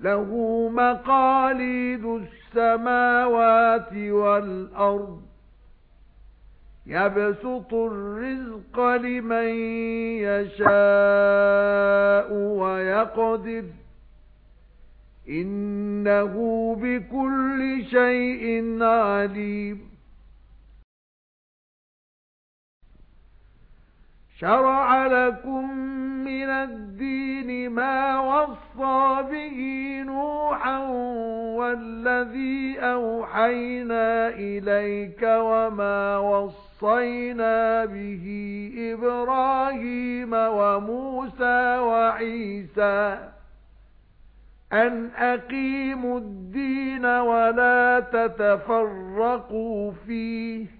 لَهُ مَقَالِيدُ السَّمَاوَاتِ وَالْأَرْضِ. يَبْسُطُ الرِّزْقَ لِمَن يَشَاءُ وَيَقْدِرُ. إِنَّهُ بِكُلِّ شَيْءٍ عَلِيمٌ. شَرَعَ لَكُم مِّنَ الدِّينِ مَا وَصَّى بِهِ نُوحًا وَالَّذِي أَوْحَيْنَا إِلَيْكَ وَمَا وَصَّيْنَا بِهِ إِبْرَاهِيمَ وَمُوسَى وَعِيسَى أَنْ أَقِيمُوا الدِّينَ وَلَا تَتَفَرَّقُوا فِيهِ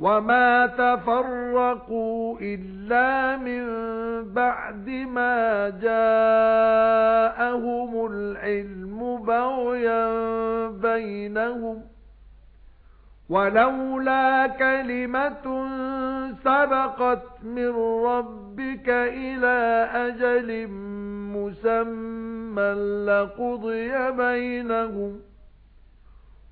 وَمَا تَفَرَّقُوا إِلَّا مِن بَعْدِ مَا جَاءَهُمُ الْعِلْمُ بَغْيًا بَيْنَهُمْ وَلَوْلَا كَلِمَةٌ سَبَقَتْ مِنْ رَبِّكَ إِلَى أَجَلٍ مُّسَمًّى لَّقُضِيَ بَيْنَهُمْ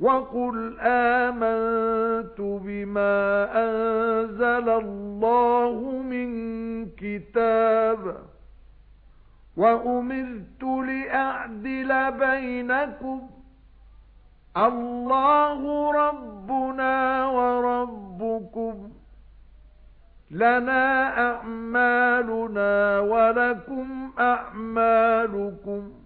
وَقُلْ آمَنْتُ بِمَا أَنزَلَ اللَّهُ مِنْ كِتَابٍ وَأُمِرْتُ لِأَعْدِلَ بَيْنَكُمْ اللَّهُ رَبُّنَا وَرَبُّكُمْ لَنَا أَعْمَالُنَا وَلَكُمْ أَعْمَالُكُمْ